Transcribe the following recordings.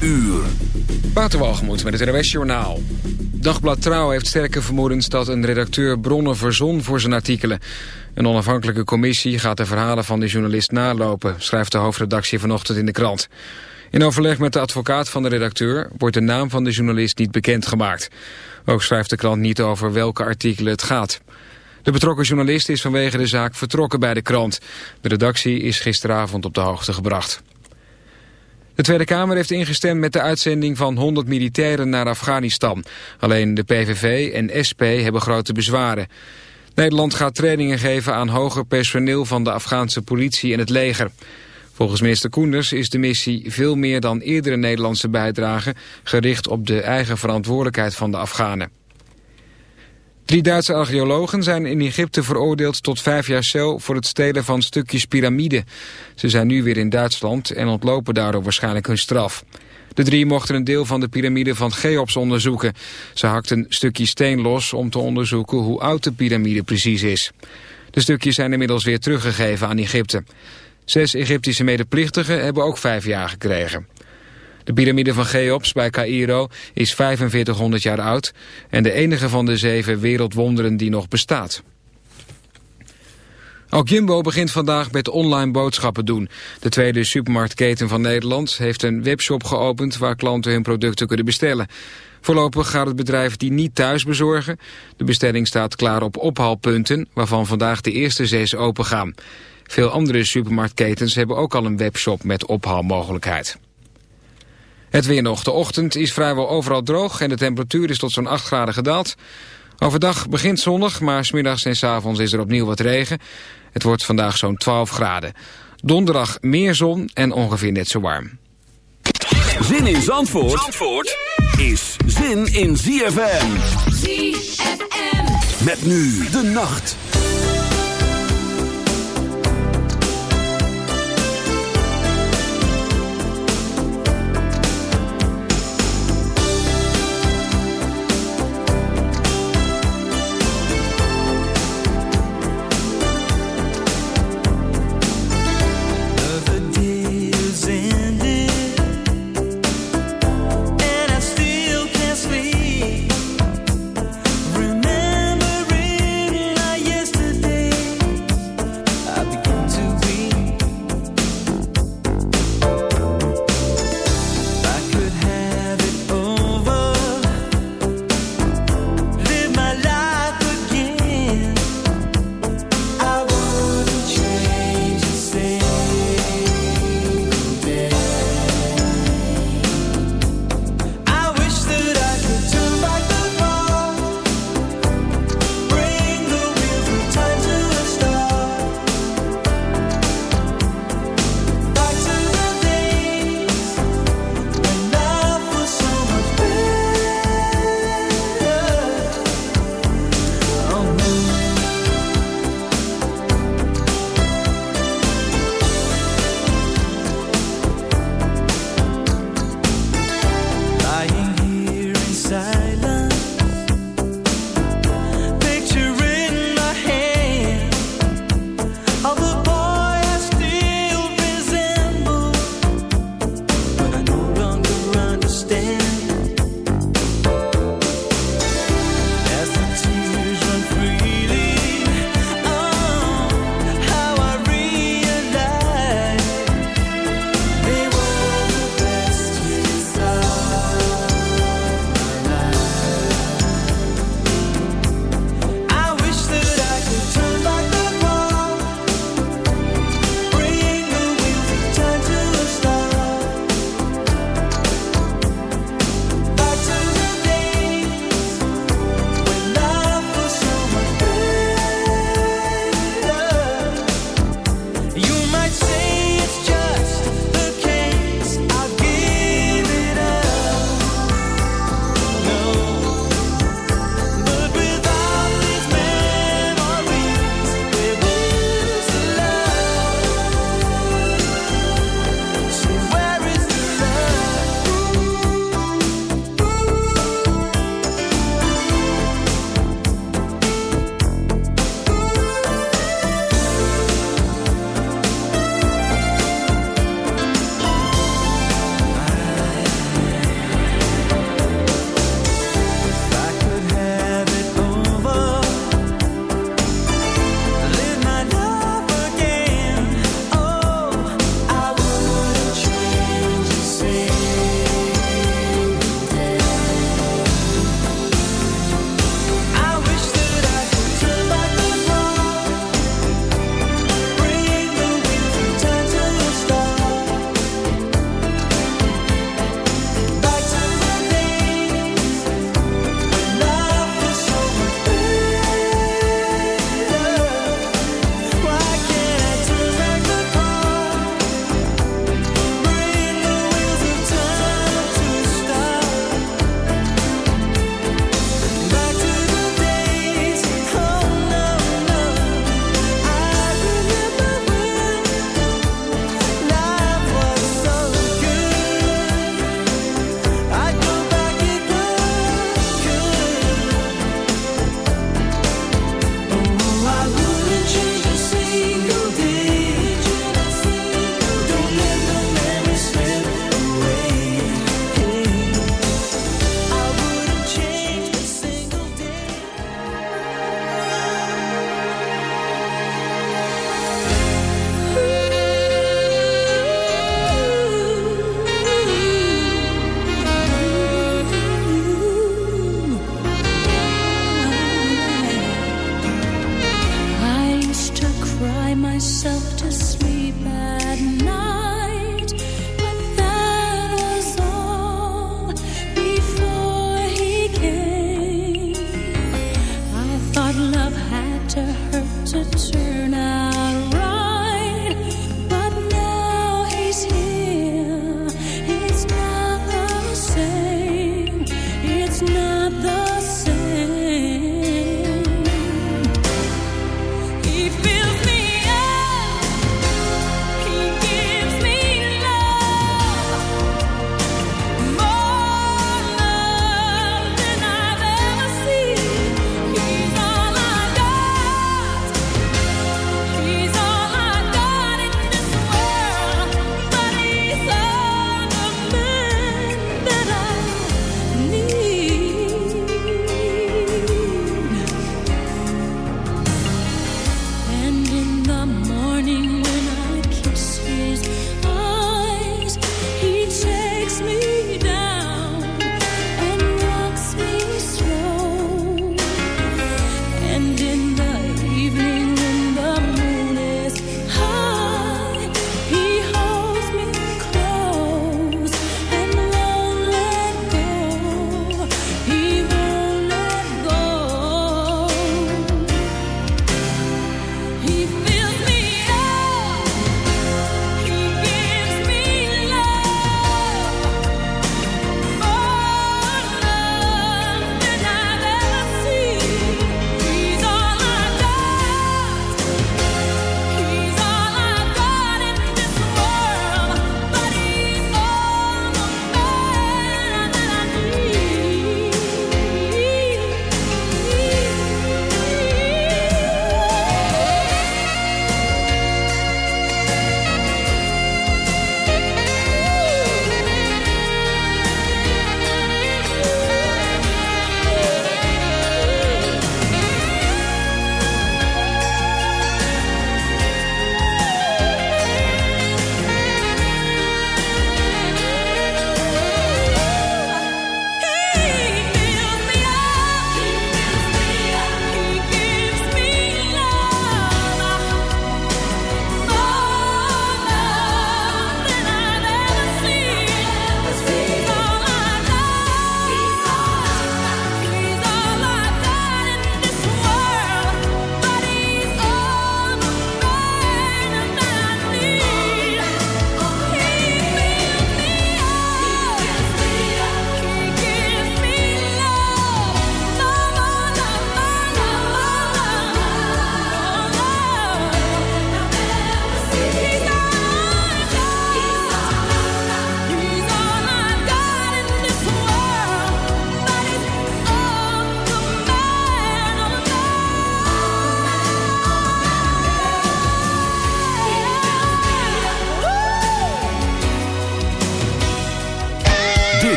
uur. Waterwalgemoed met het RWS Journaal. Dagblad Trouw heeft sterke vermoedens dat een redacteur bronnen verzon voor zijn artikelen. Een onafhankelijke commissie gaat de verhalen van de journalist nalopen, schrijft de hoofdredactie vanochtend in de krant. In overleg met de advocaat van de redacteur wordt de naam van de journalist niet bekendgemaakt. Ook schrijft de krant niet over welke artikelen het gaat. De betrokken journalist is vanwege de zaak vertrokken bij de krant. De redactie is gisteravond op de hoogte gebracht. De Tweede Kamer heeft ingestemd met de uitzending van 100 militairen naar Afghanistan. Alleen de PVV en SP hebben grote bezwaren. Nederland gaat trainingen geven aan hoger personeel van de Afghaanse politie en het leger. Volgens minister Koenders is de missie veel meer dan eerdere Nederlandse bijdrage... gericht op de eigen verantwoordelijkheid van de Afghanen. Drie Duitse archeologen zijn in Egypte veroordeeld tot vijf jaar cel voor het stelen van stukjes piramide. Ze zijn nu weer in Duitsland en ontlopen daardoor waarschijnlijk hun straf. De drie mochten een deel van de piramide van Cheops onderzoeken. Ze hakten stukje steen los om te onderzoeken hoe oud de piramide precies is. De stukjes zijn inmiddels weer teruggegeven aan Egypte. Zes Egyptische medeplichtigen hebben ook vijf jaar gekregen. De piramide van Cheops bij Cairo is 4500 jaar oud... en de enige van de zeven wereldwonderen die nog bestaat. Ook Jumbo begint vandaag met online boodschappen doen. De tweede supermarktketen van Nederland heeft een webshop geopend... waar klanten hun producten kunnen bestellen. Voorlopig gaat het bedrijf die niet thuis bezorgen. De bestelling staat klaar op ophaalpunten... waarvan vandaag de eerste zes open gaan. Veel andere supermarktketens hebben ook al een webshop met ophaalmogelijkheid. Het weer nog. De ochtend is vrijwel overal droog en de temperatuur is tot zo'n 8 graden gedaald. Overdag begint zonnig, maar smiddags en s avonds is er opnieuw wat regen. Het wordt vandaag zo'n 12 graden. Donderdag meer zon en ongeveer net zo warm. Zin in Zandvoort, Zandvoort is zin in ZFM. ZFM. Met nu de nacht.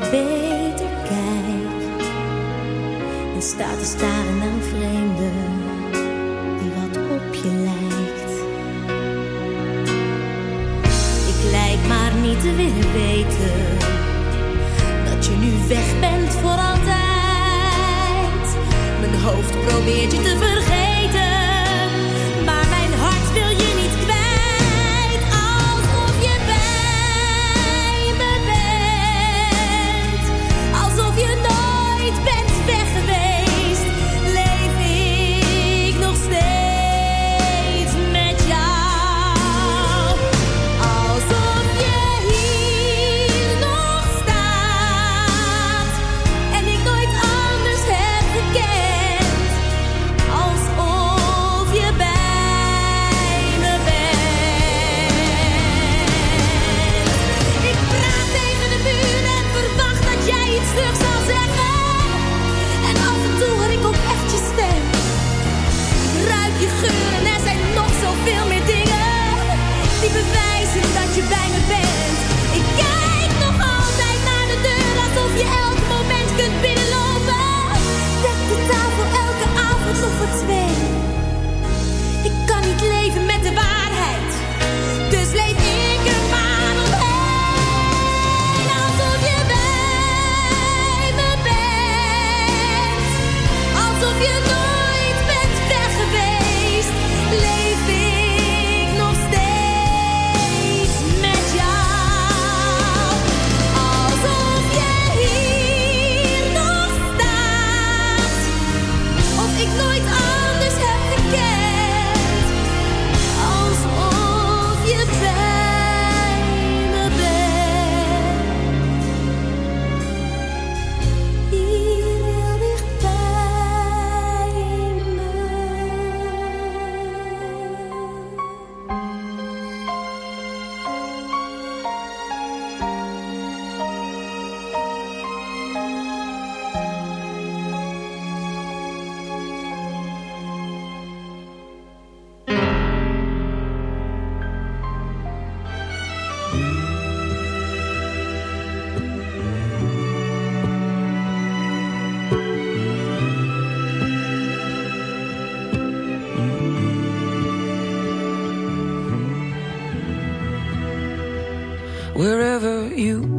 wat beter kijkt en staat te staren naar vreemden vreemde die wat op je lijkt. Ik lijk maar niet te willen weten dat je nu weg bent voor altijd. Mijn hoofd probeert je te veranderen.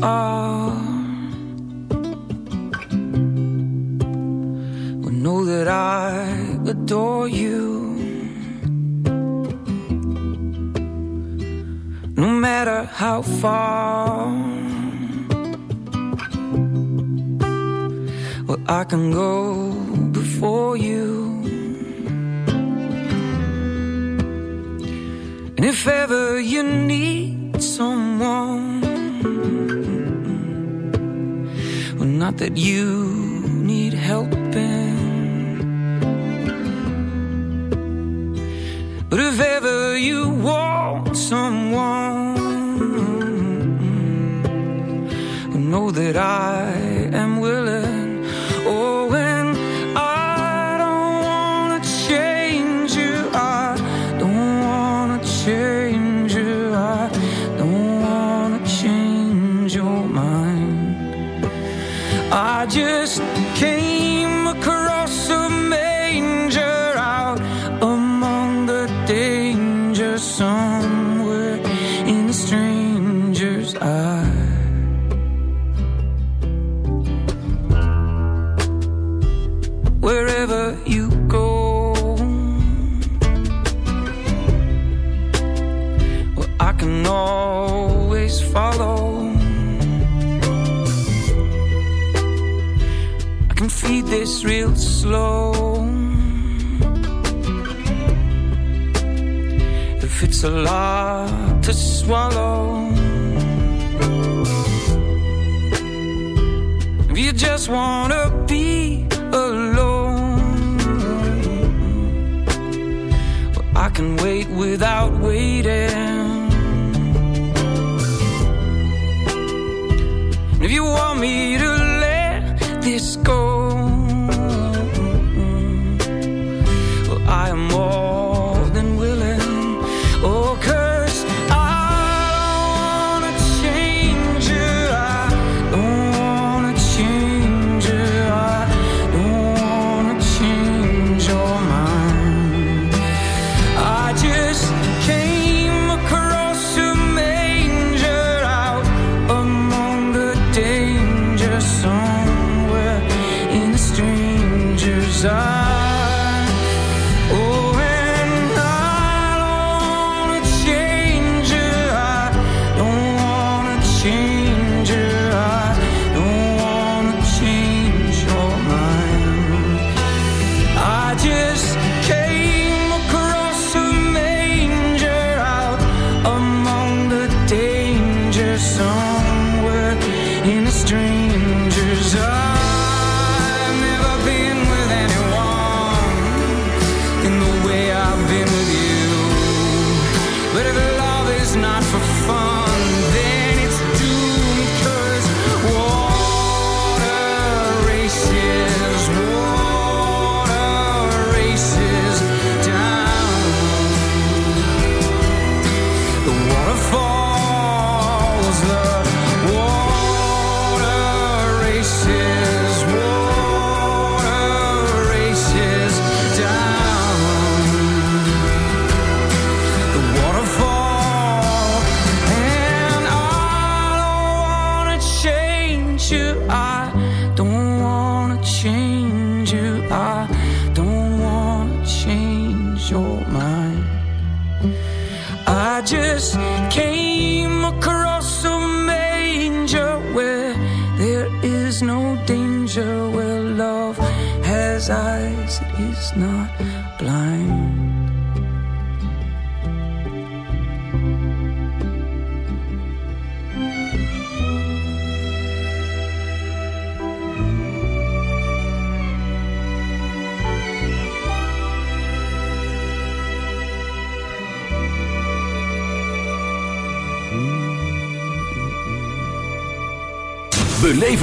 are swallow.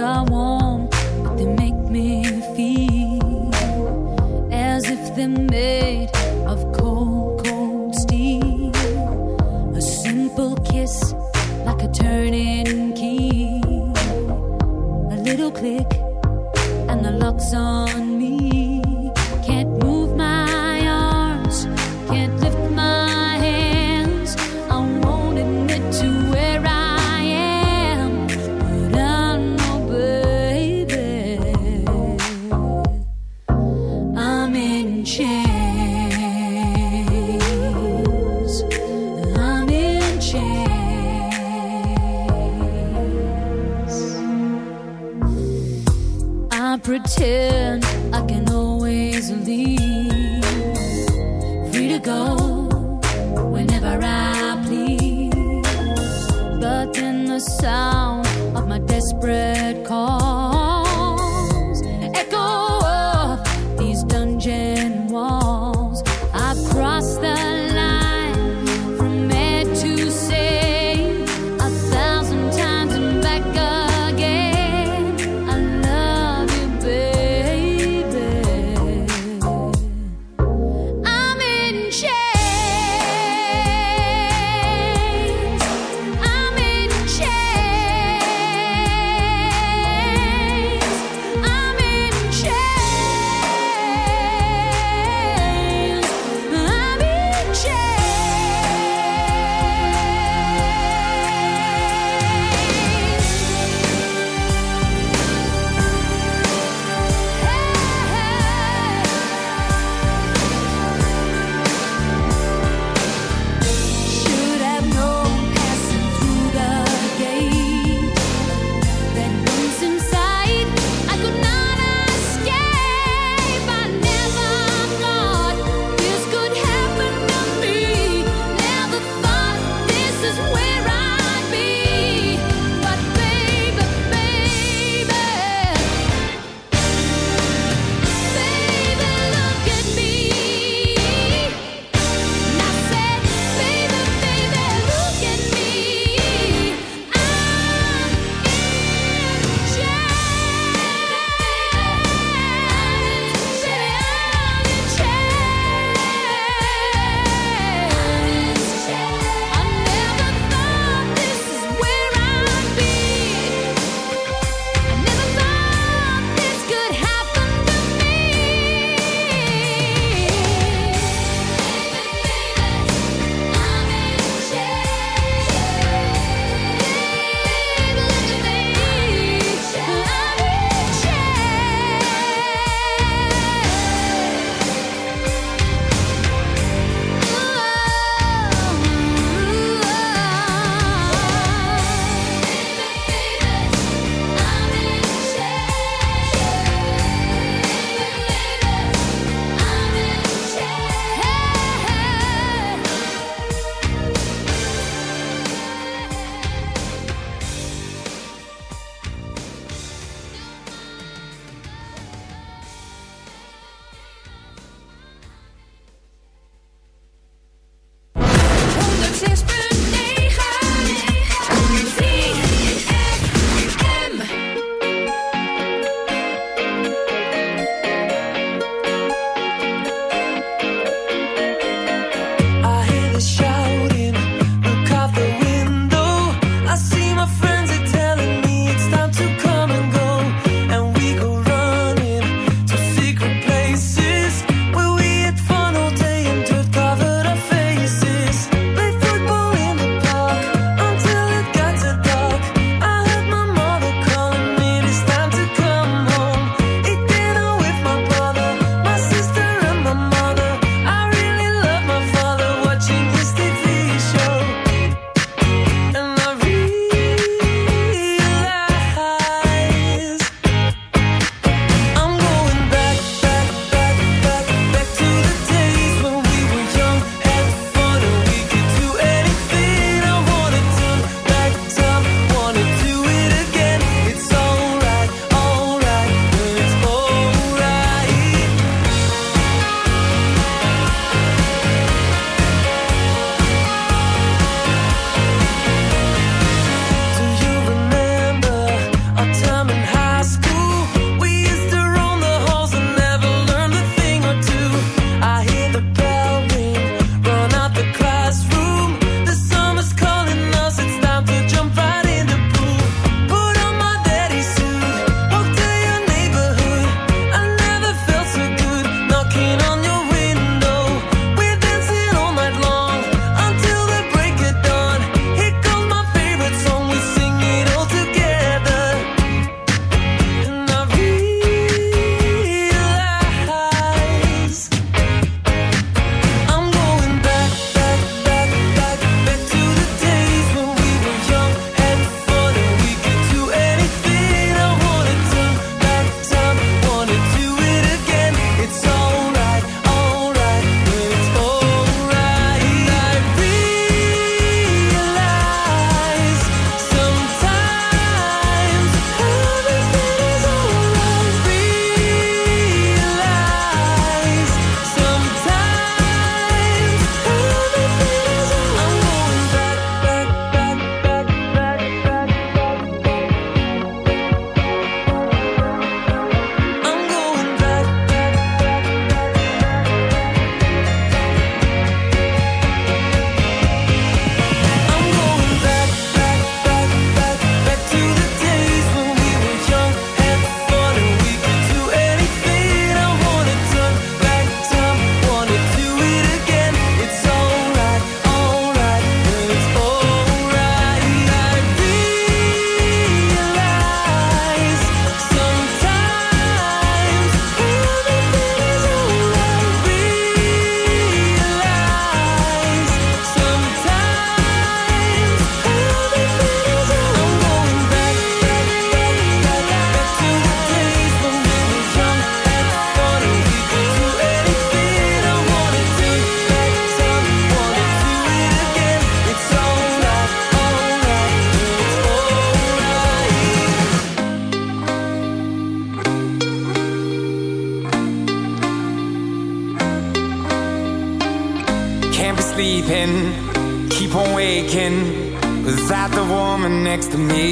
Are warm, but they make me feel as if they're made.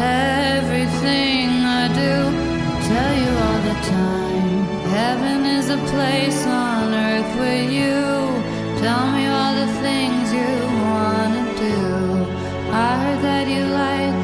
Everything I do, tell you all the time. Heaven is a place on earth with you. Tell me all the things you wanna do. I heard that you like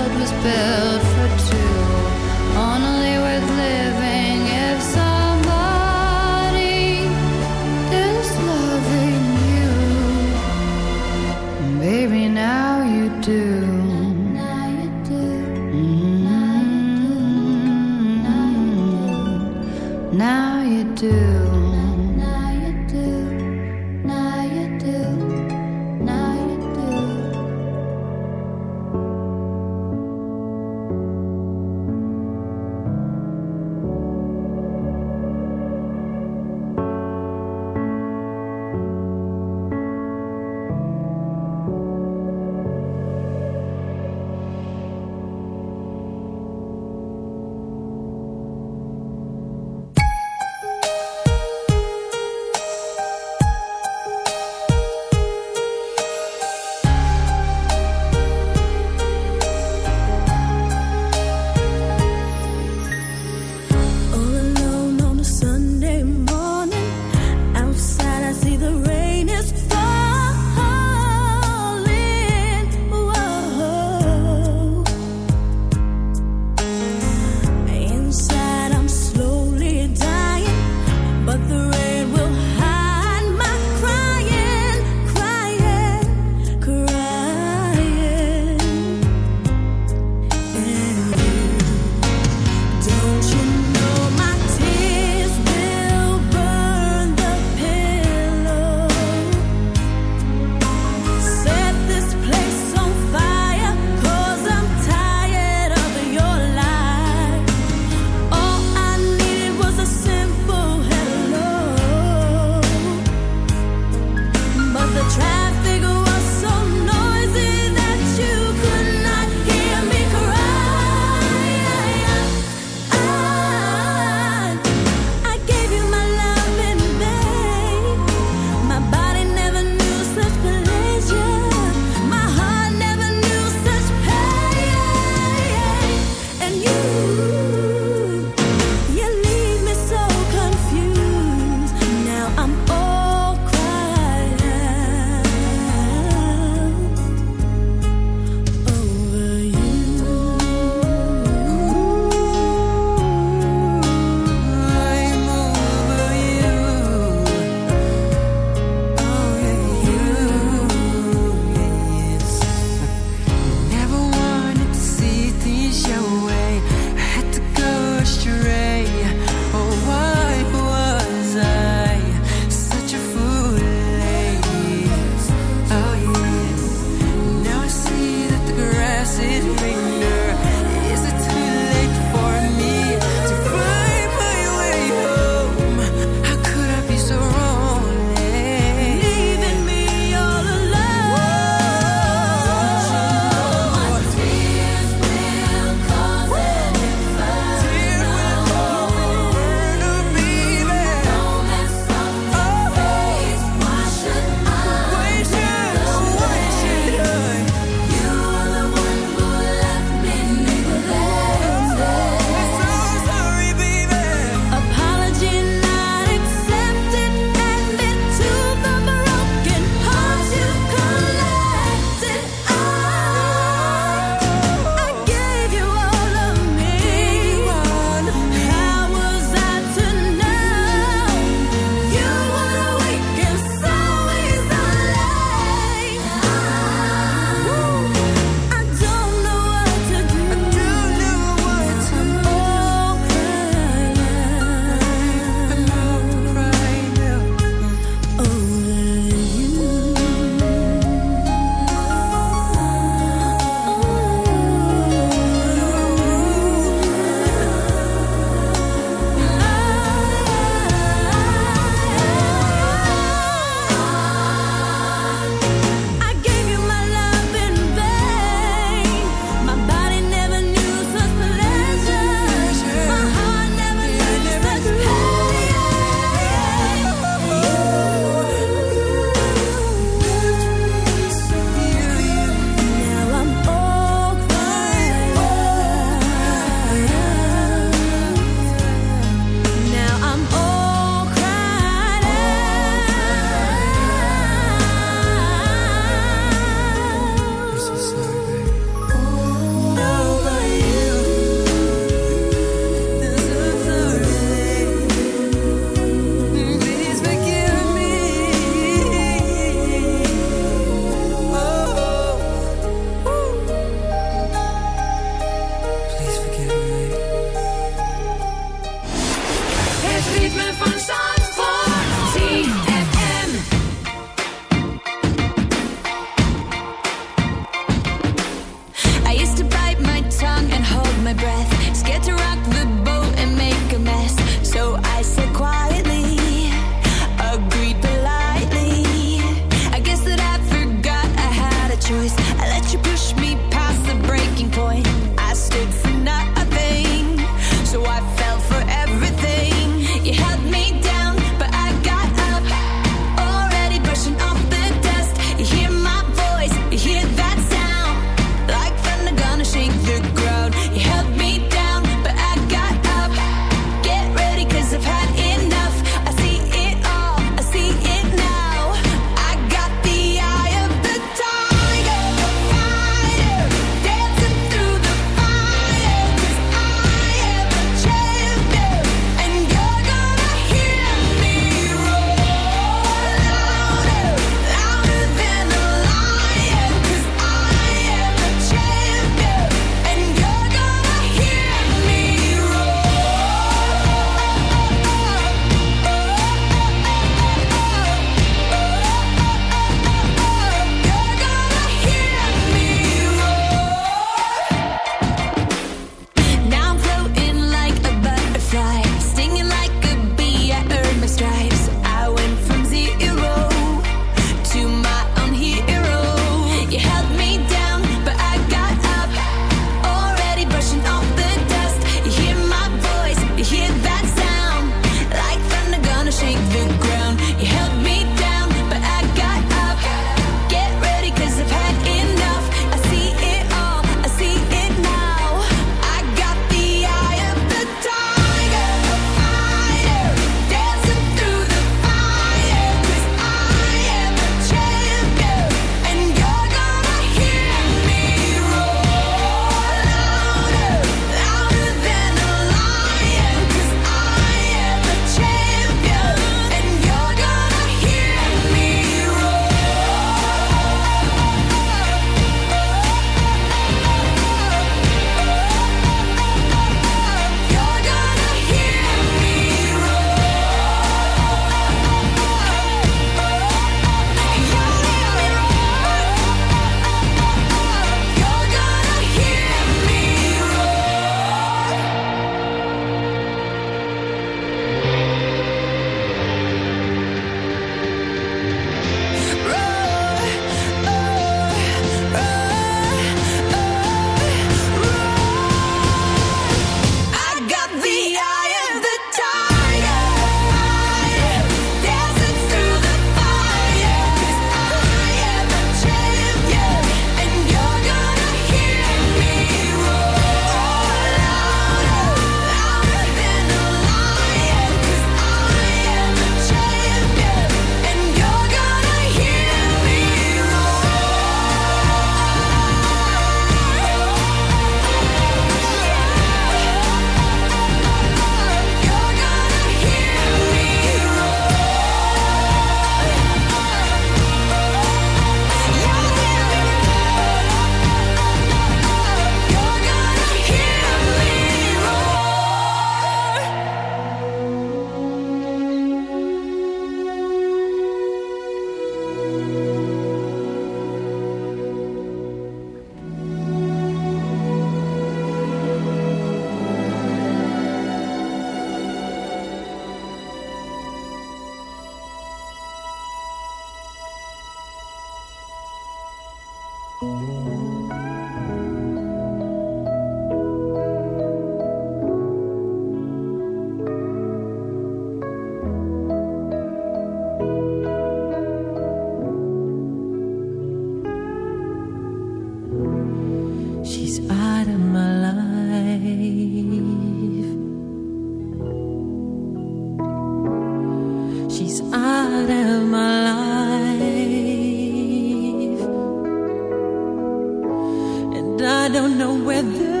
Don't know whether